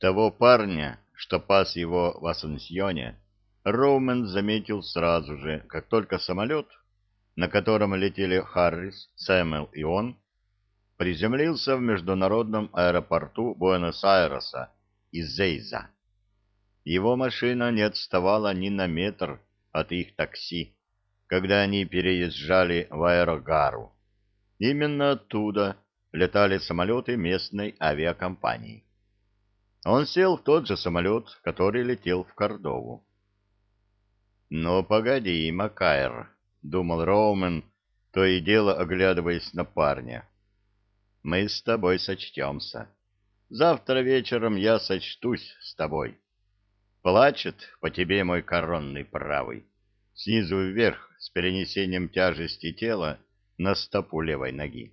Того парня, что пас его в Ассансьоне, Роумен заметил сразу же, как только самолет, на котором летели Харрис, Сэмэл и он, приземлился в международном аэропорту Буэнос-Айреса из Зейза. Его машина не отставала ни на метр от их такси, когда они переезжали в аэрогару. Именно оттуда летали самолеты местной авиакомпании. Он сел в тот же самолет, который летел в Кордову. «Ну, погоди, Макайр», — думал Роумен, то и дело оглядываясь на парня. «Мы с тобой сочтемся. Завтра вечером я сочтусь с тобой. Плачет по тебе мой коронный правый, снизу вверх с перенесением тяжести тела на стопу левой ноги.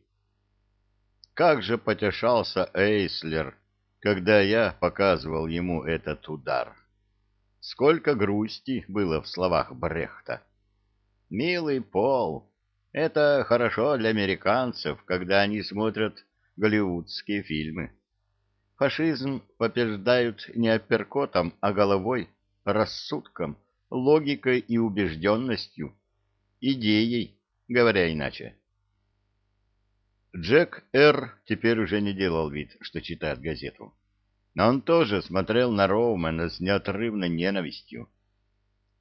Как же потешался Эйслер, когда я показывал ему этот удар. Сколько грусти было в словах Брехта. «Милый Пол, это хорошо для американцев, когда они смотрят голливудские фильмы. Фашизм побеждают не апперкотом, а головой, рассудком, логикой и убежденностью, идеей, говоря иначе. Джек Р. теперь уже не делал вид, что читает газету. Но он тоже смотрел на Роумана с неотрывной ненавистью.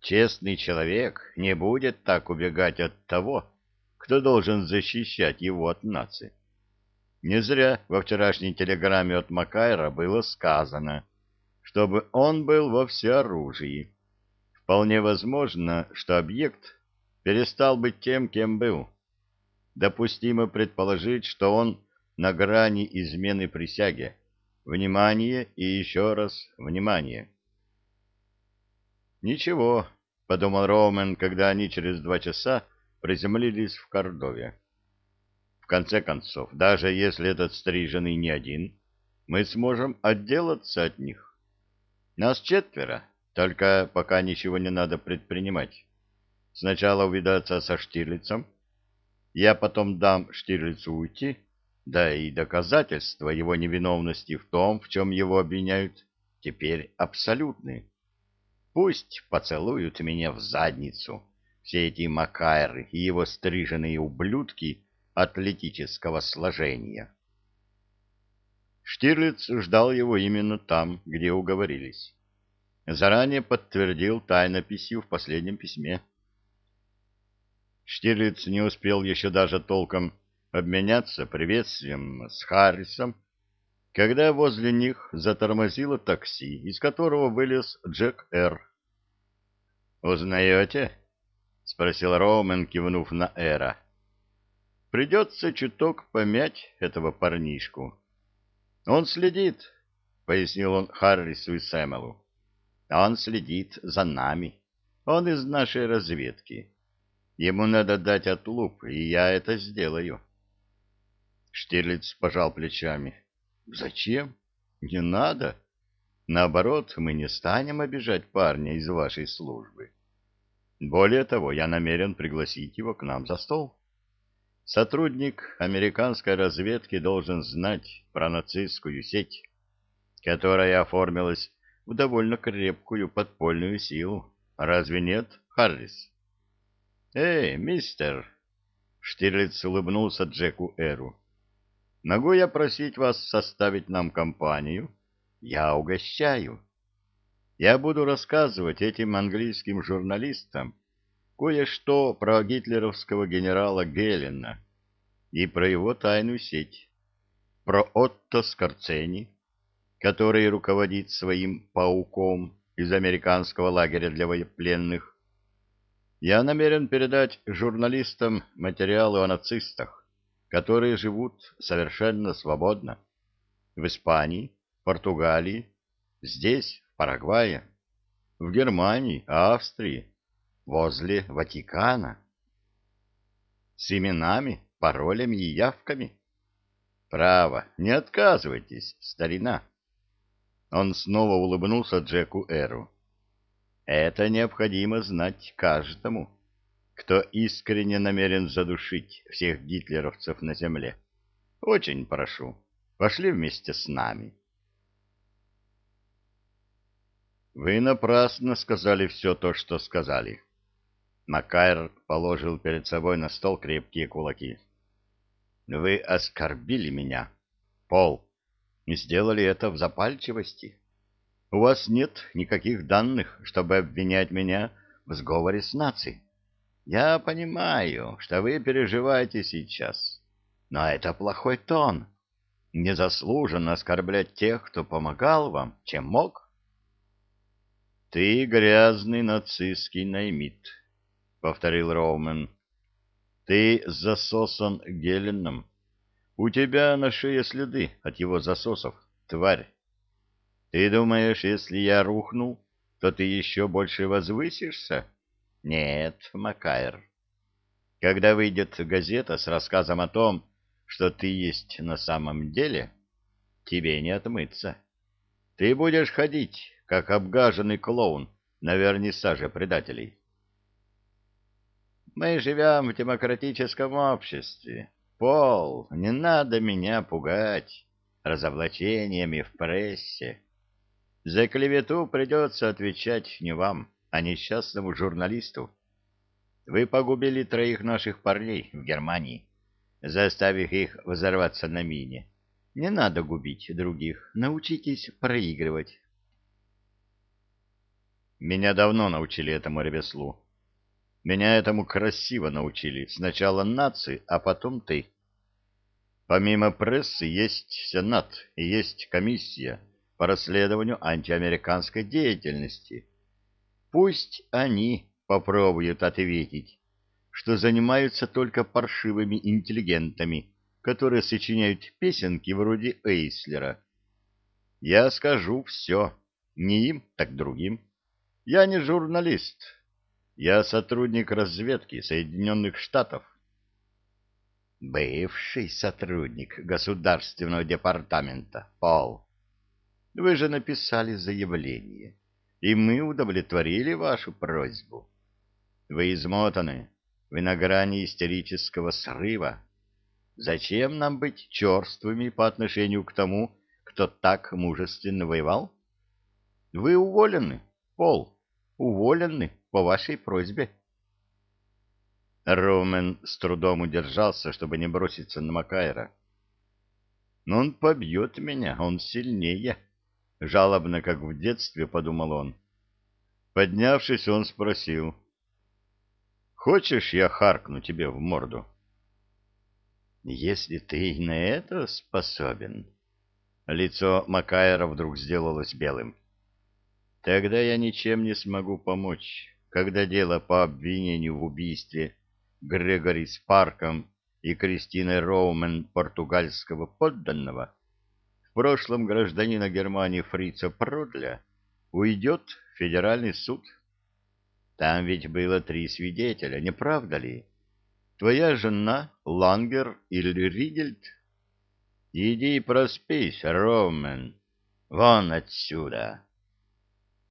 Честный человек не будет так убегать от того, кто должен защищать его от нации. Не зря во вчерашней телеграмме от Макайра было сказано, чтобы он был во всеоружии. Вполне возможно, что объект перестал быть тем, кем был допустимо предположить, что он на грани измены присяге. Внимание и еще раз внимание. «Ничего», — подумал Роумен, когда они через два часа приземлились в Кордове. «В конце концов, даже если этот стриженный не один, мы сможем отделаться от них. Нас четверо, только пока ничего не надо предпринимать. Сначала увидаться со Штирлицем, я потом дам Штирлицу уйти, да и доказательства его невиновности в том, в чем его обвиняют, теперь абсолютны. Пусть поцелуют меня в задницу все эти Макайры и его стриженные ублюдки атлетического сложения. Штирлиц ждал его именно там, где уговорились. Заранее подтвердил тайнописью в последнем письме. Штирлиц не успел еще даже толком обменяться приветствием с Харрисом, когда возле них затормозило такси, из которого вылез Джек Р. «Узнаете?» — спросил Роумен, кивнув на Эра. «Придется чуток помять этого парнишку. Он следит», — пояснил он Харрису и Сэмелу. «Он следит за нами. Он из нашей разведки». Ему надо дать отлуп, и я это сделаю. Штирлиц пожал плечами. Зачем? Не надо. Наоборот, мы не станем обижать парня из вашей службы. Более того, я намерен пригласить его к нам за стол. Сотрудник американской разведки должен знать про нацистскую сеть, которая оформилась в довольно крепкую подпольную силу. Разве нет, Харрис? «Эй, мистер!» Штирлиц улыбнулся Джеку Эру. «Могу я просить вас составить нам компанию? Я угощаю. Я буду рассказывать этим английским журналистам кое-что про гитлеровского генерала Гелена и про его тайную сеть, про Отто Скорцени, который руководит своим пауком из американского лагеря для военнопленных, я намерен передать журналистам материалы о нацистах, которые живут совершенно свободно. В Испании, Португалии, здесь, в Парагвае, в Германии, Австрии, возле Ватикана. С именами, паролями и явками. Право, не отказывайтесь, старина. Он снова улыбнулся Джеку Эру. Это необходимо знать каждому, кто искренне намерен задушить всех гитлеровцев на земле. Очень прошу, пошли вместе с нами. Вы напрасно сказали все то, что сказали. Макайр положил перед собой на стол крепкие кулаки. Вы оскорбили меня, Пол, и сделали это в запальчивости. У вас нет никаких данных, чтобы обвинять меня в сговоре с нацией. Я понимаю, что вы переживаете сейчас, но это плохой тон. Незаслуженно оскорблять тех, кто помогал вам, чем мог. «Ты грязный нацистский наймит», — повторил Роумен. «Ты засосан Геленом. У тебя на шее следы от его засосов, тварь. Ты думаешь, если я рухнул, то ты еще больше возвысишься? Нет, Макайр. Когда выйдет газета с рассказом о том, что ты есть на самом деле, тебе не отмыться. Ты будешь ходить, как обгаженный клоун на вернисаже предателей. Мы живем в демократическом обществе. Пол, не надо меня пугать разоблачениями в прессе. За клевету придется отвечать не вам, а несчастному журналисту. Вы погубили троих наших парней в Германии, заставив их взорваться на мине. Не надо губить других, научитесь проигрывать. Меня давно научили этому ремеслу. Меня этому красиво научили. Сначала нации, а потом ты. Помимо прессы есть Сенат и есть комиссия по расследованию антиамериканской деятельности. Пусть они попробуют ответить, что занимаются только паршивыми интеллигентами, которые сочиняют песенки вроде Эйслера. Я скажу все, не им, так другим. Я не журналист. Я сотрудник разведки Соединенных Штатов. Бывший сотрудник Государственного департамента, Пол. Вы же написали заявление, и мы удовлетворили вашу просьбу. Вы измотаны, вы на грани истерического срыва. Зачем нам быть черствыми по отношению к тому, кто так мужественно воевал? Вы уволены, Пол уволены по вашей просьбе. Роумен с трудом удержался, чтобы не броситься на Макайра. «Но он побьет меня, он сильнее», — жалобно, как в детстве, подумал он. Поднявшись, он спросил. «Хочешь, я харкну тебе в морду?» «Если ты на это способен...» Лицо Макайра вдруг сделалось белым. Тогда я ничем не смогу помочь, когда дело по обвинению в убийстве Грегори Спарком и Кристиной Роумен португальского подданного, прошлом гражданина Германии Фрица Продля, уйдет в федеральный суд. Там ведь было три свидетеля, не правда ли? Твоя жена, Лангер или Ригельд? Иди проспись, Роумен, вон отсюда.